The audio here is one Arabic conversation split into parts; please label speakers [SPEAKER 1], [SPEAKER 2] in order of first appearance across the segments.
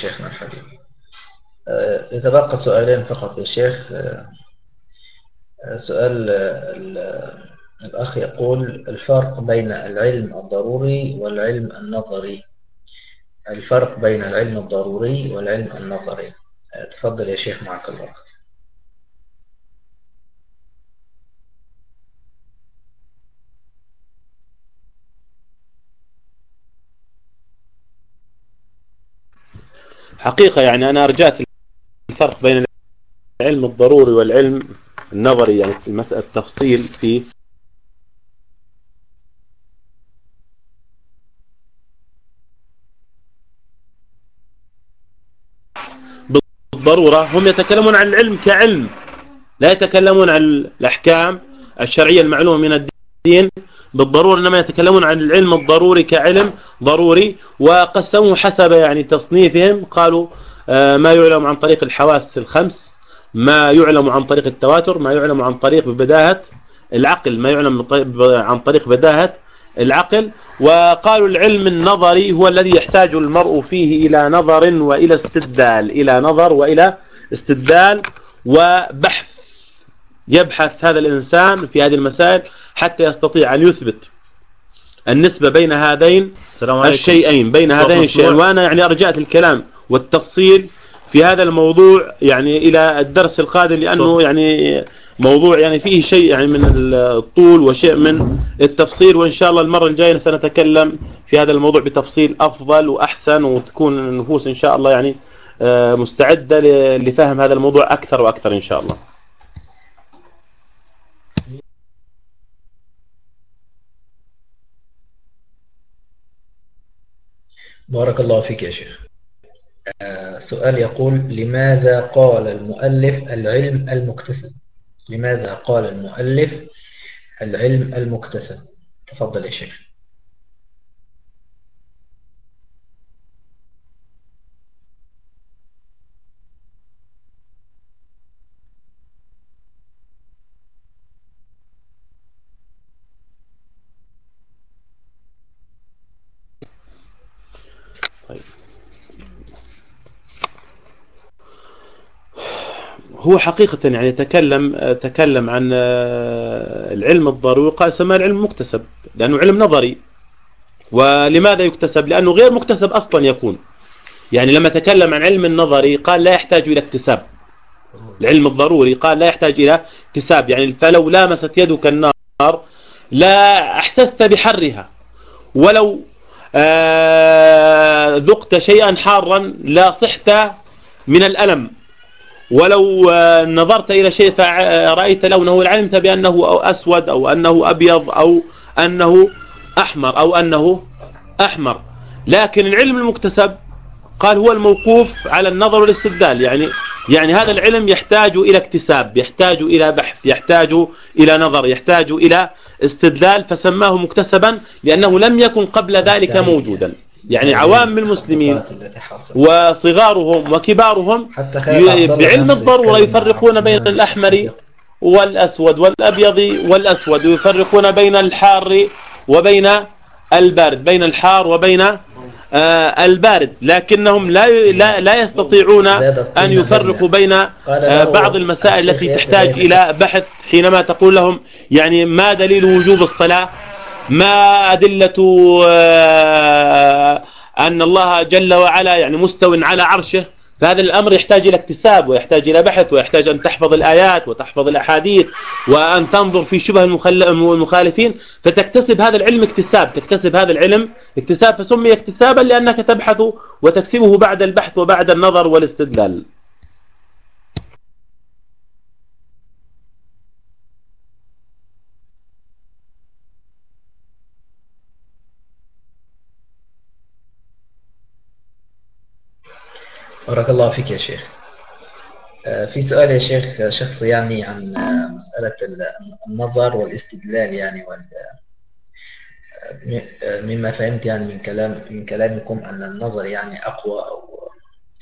[SPEAKER 1] شيخنا الحبيب. آه، يتبقى سؤالين فقط يا شيخ. آه، سؤال الأخ يقول الفرق بين العلم الضروري والعلم النظري. الفرق بين العلم الضروري والعلم النظري. تفضل يا شيخ معك الوقت.
[SPEAKER 2] حقيقة يعني أنا أرجعت الفرق بين العلم الضروري والعلم النظري يعني في مسألة التفصيل في بالضرورة هم يتكلمون عن العلم كعلم لا يتكلمون عن الأحكام الشرعية المعلومة من الدين. بالضرورة إنما يتكلمون عن العلم الضروري كعلم ضروري وقسموه حسب يعني تصنيفهم. قالوا آه، ما يعلم عن طريق الحواس الخمس ما يعلم عن طريق التواتر ما يعلم عن طريق بداهة العقل ما يعلم عن طريق بداهة العقل. وقالوا العلم النظري هو الذي يحتاج المرء فيه إلى نظر وإلى استدلال إلى نظر وإلى استدلال وبحث. يبحث هذا الإنسان في هذه المسائل. حتى يستطيع أن يثبت النسبة بين هذين الشيئين بين هذين الشيئين. وأنا يعني أرجعت الكلام والتفصيل في هذا الموضوع يعني إلى الدرس القادم لأنه يعني موضوع يعني فيه شيء يعني من الطول وشيء من التفصيل وإن شاء الله المرة الجاية سنتكلم في هذا الموضوع بتفصيل أفضل وأحسن وتكون النفوس إن شاء الله يعني آه، مستعدة لفهم هذا الموضوع أكثر وأكثر إن شاء الله.
[SPEAKER 1] بارك الله فيك يا شيخ. آه، سؤال يقول لماذا قال المؤلف العلم المكتسب؟ لماذا قال المؤلف العلم المكتسب؟ تفضل يا شيخ.
[SPEAKER 2] هو حقيقة يعني تكلم تكلم عن آه، العلم الضروري قال سماه العلم مكتسب لأنه علم نظري. ولماذا يكتسب؟ لأنه غير مكتسب أصلا يكون. يعني لما تكلم عن علم النظري قال لا يحتاج إلى اكتساب. العلم الضروري قال لا يحتاج إلى اكتساب. يعني فلو لامست يدك النار لا أحسست بحرها. ولو آه، ذقت شيئا حارا لا صحت من الألم. ولو آه، نظرت إلى شيء فرأيت لونه علمت بأنه أسود أو أنه أبيض أو أنه أحمر أو أنه أحمر. لكن العلم المكتسب قال هو الموقوف على النظر والاستدلال يعني يعني هذا العلم يحتاج إلى اكتساب يحتاج إلى بحث يحتاج إلى نظر يحتاج إلى استدلال فسماه مكتسبا لأنه لم يكن قبل ذلك موجودا. يعني عوام المسلمين وصغارهم وكبارهم بعلم الضرورة يفرقون بين الأحمر والأسود والأبيض والأسود ويفرقون بين الحار وبين البارد بين الحار وبين آه البارد. لكنهم لا لا, لا يستطيعون أن يفرقوا بين آه بعض المسائل التي تحتاج إلى بحث حينما تقول لهم يعني ما دليل وجوب الصلاة؟ ما أدلة آه، أن الله جل وعلا يعني مستو على عرشه. فهذا الأمر يحتاج إلى اكتساب ويحتاج إلى بحث ويحتاج أن تحفظ الآيات وتحفظ الأحاديث وأن تنظر في شبه المخالفين. فتكتسب هذا العلم اكتساب تكتسب هذا العلم اكتساب فسمي اكتسابا لأنك تبحث وتكسبه بعد البحث وبعد النظر والاستدلال.
[SPEAKER 1] بارك الله فيك يا شيخ. آه، في سؤال يا شيخ شخصي يعني عن آه، مسألة النظر والاستدلال يعني وال آه، مما فهمت يعني من كلام من كلامكم أن النظر يعني أقوى أو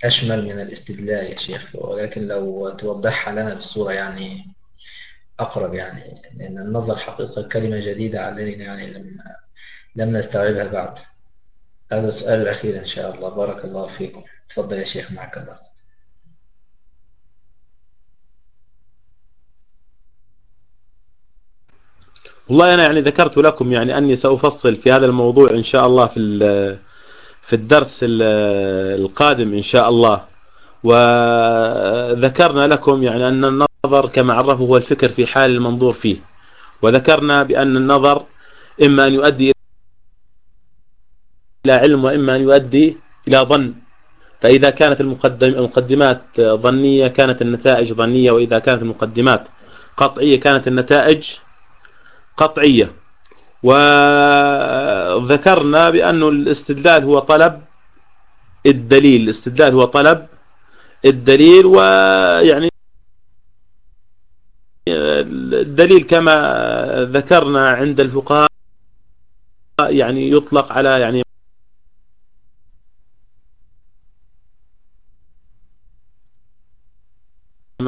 [SPEAKER 1] أشمل من الاستدلال يا شيخ. ولكن لو توضحها لنا بصورة يعني أقرب يعني لأن النظر حقيقة كلمة جديدة علينا يعني لم لم نستوعبها بعد. هذا السؤال الأخير إن شاء الله. بارك الله فيكم. تفضل يا شيخ معك الله.
[SPEAKER 2] والله أنا يعني ذكرت لكم يعني أني سأفصل في هذا الموضوع إن شاء الله في في الدرس القادم إن شاء الله. وذكرنا لكم يعني أن النظر كما عرفه هو الفكر في حال المنظور فيه. وذكرنا بأن النظر إما أن يؤدي إلى علم وإما أن يؤدي إلى ظن. فإذا كانت المقدمات ظنية كانت النتائج ظنية وإذا كانت المقدمات قطعية كانت النتائج قطعية. وذكرنا بأن الاستدلال هو طلب الدليل. الاستدلال هو طلب الدليل ويعني الدليل كما ذكرنا عند الفقهاء يعني يطلق على يعني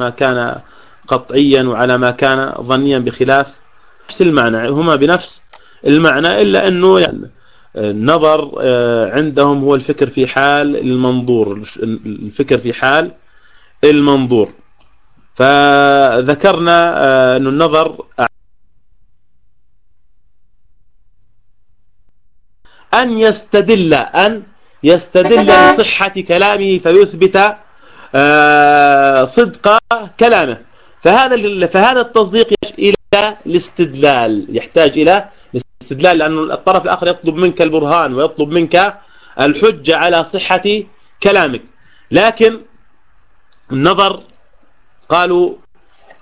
[SPEAKER 2] ما كان قطعيا وعلى ما كان ظنيا بخلاف نفس المعنى هما بنفس المعنى إلا أنه يعني النظر آه، عندهم هو الفكر في حال المنظور الفكر في حال المنظور. فذكرنا آه، أن النظر أن يستدل أن يستدل لصحة كلامه فيثبت صدق كلامه. فهذا فهذا التصديق إلى الاستدلال. يحتاج إلى الاستدلال لأن الطرف الآخر يطلب منك البرهان ويطلب منك الحجة على صحة كلامك. لكن النظر قالوا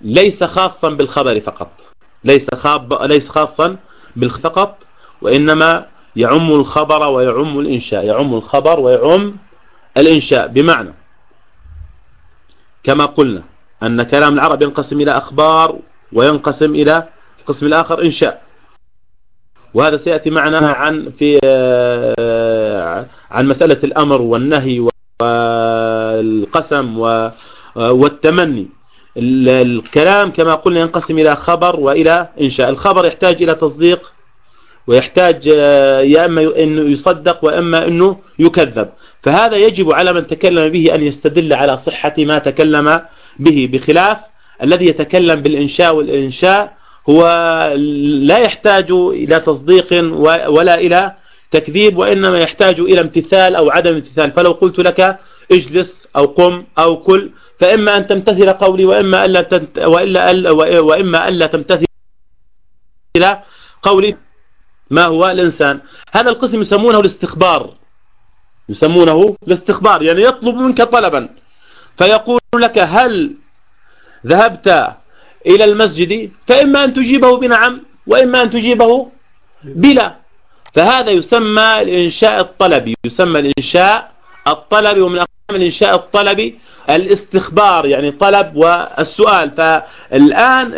[SPEAKER 2] ليس خاصا بالخبر فقط. ليس خاب ليس خاصا بالفقط وإنما يعم الخبر ويعم الإنشاء. يعم الخبر ويعم الإنشاء. بمعنى كما قلنا أن كلام العرب ينقسم إلى أخبار وينقسم إلى القسم الآخر إنشاء وهذا سيأتي معنا عن في آه، عن مسألة الأمر والنهي والقسم والتمني. الكلام كما قلنا ينقسم إلى خبر وإلى إنشاء الخبر يحتاج إلى تصديق ويحتاج آه، يا إما أنه يصدق وإما أنه يكذب. فهذا يجب على من تكلم به أن يستدل على صحة ما تكلم به. بخلاف الذي يتكلم بالإنشاء والإنشاء هو لا يحتاج إلى تصديق ولا إلى تكذيب وإنما يحتاج إلى امتثال أو عدم امتثال. فلو قلت لك اجلس أو قم أو كل فإما أن تمتثل قولي وإما ألا, وإلا ألا وإما ألا تمتثل قولي. ما هو الإنسان؟ هذا القسم يسمونه الاستخبار. يسمونه الاستخبار يعني يطلب منك طلبا. فيقول لك هل ذهبت إلى المسجد؟ فإما أن تجيبه بنعم وإما أن تجيبه بلا. فهذا يسمى الإنشاء الطلبي. يسمى الإنشاء الطلبي ومن أقسام الإنشاء الطلبي الاستخبار يعني طلب والسؤال. فالآن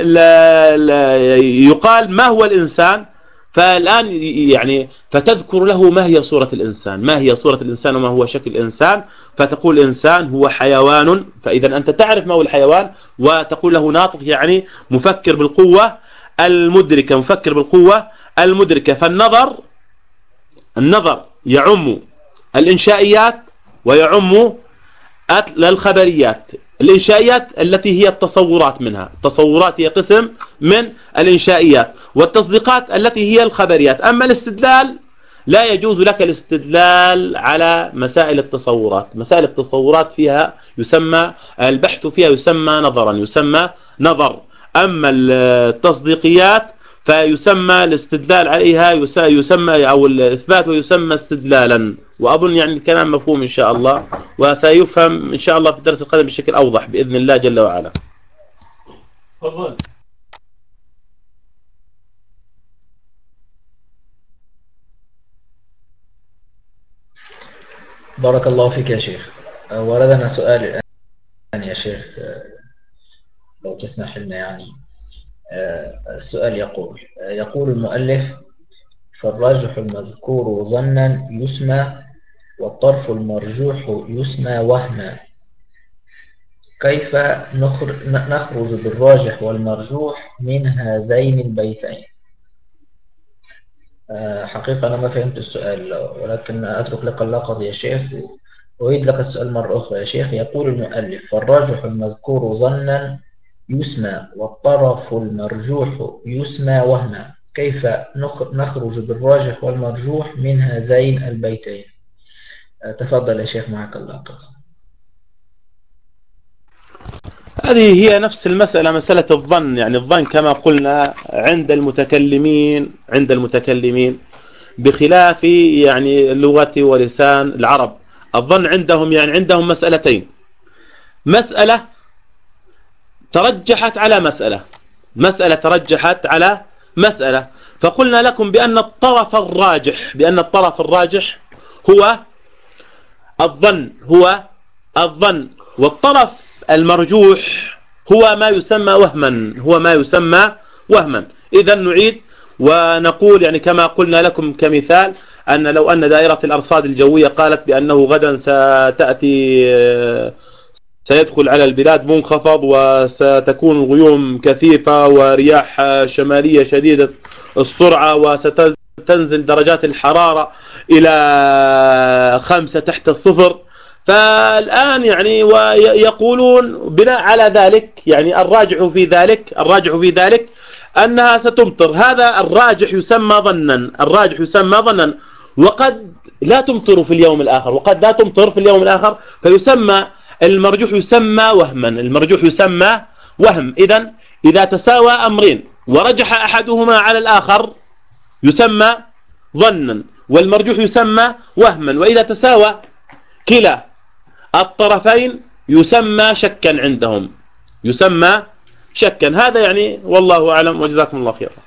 [SPEAKER 2] يقال ما هو الإنسان؟ فالآن يعني فتذكر له ما هي صورة الإنسان ما هي صورة الإنسان وما هو شكل الإنسان فتقول الإنسان هو حيوان فإذا أنت تعرف ما هو الحيوان وتقول له ناطق يعني مفكر بالقوة المدركة مفكر بالقوة المدركة. فالنظر النظر يعم الإنشائيات ويعم الخبريات الإنشائيات التي هي التصورات منها. التصورات هي قسم من الإنشائيات والتصديقات التي هي الخبريات. أما الاستدلال لا يجوز لك الاستدلال على مسائل التصورات. مسائل التصورات فيها يسمى البحث فيها يسمى نظرا يسمى نظر. أما التصديقيات فيسمى الاستدلال عليها يسمى أو الإثبات ويسمى استدلالا. وأظن يعني الكلام مفهوم إن شاء الله وسيفهم إن شاء الله في الدرس القادم بشكل أوضح بإذن الله جل وعلا. تفضل.
[SPEAKER 1] بارك الله فيك يا شيخ. وردنا سؤال الآن يا شيخ لو تسمح لنا يعني. السؤال يقول يقول المؤلف فالراجح المذكور ظنا يسمى والطرف المرجوح يسمى وهما. كيف نخرج بالراجح والمرجوح من هذين البيتين؟ آه، حقيقة أنا ما فهمت السؤال ولكن أترك لك اللقطة يا شيخ. أعيد لك السؤال مرة أخرى يا شيخ. يقول المؤلف فالراجح المذكور ظنا يسمى والطرف المرجوح يسمى وهما. كيف نخرج بالراجح والمرجوح من هذين البيتين؟ آه، تفضل يا شيخ معك اللقطة
[SPEAKER 2] هذه هي نفس المسألة مسألة الظن. يعني الظن كما قلنا عند المتكلمين عند المتكلمين بخلاف يعني اللغة ولسان العرب. الظن عندهم يعني عندهم مسألتين. مسألة ترجحت على مسألة. مسألة ترجحت على مسألة. فقلنا لكم بأن الطرف الراجح بأن الطرف الراجح هو الظن هو الظن. والطرف المرجوح هو ما يسمى وهما هو ما يسمى وهما. إذا نعيد ونقول يعني كما قلنا لكم كمثال أن لو أن دائرة الأرصاد الجوية قالت بأنه غدا ستأتي سيدخل على البلاد منخفض وستكون الغيوم كثيفة ورياح شمالية شديدة السرعة وستنزل درجات الحرارة إلى خمسة تحت الصفر. فالآن يعني ويقولون بناء على ذلك يعني الراجح في ذلك الراجح في ذلك أنها ستمطر. هذا الراجح يسمى ظنا الراجح يسمى ظنا. وقد لا تمطر في اليوم الآخر وقد لا تمطر في اليوم الآخر فيسمى المرجوح يسمى وهما المرجوح يسمى وهم. إذا إذا تساوى أمرين ورجح أحدهما على الآخر يسمى ظنا والمرجوح يسمى وهما. وإذا تساوى كلا الطرفين يسمى شكا عندهم يسمى شكا. هذا يعني والله أعلم وجزاكم الله خيرا.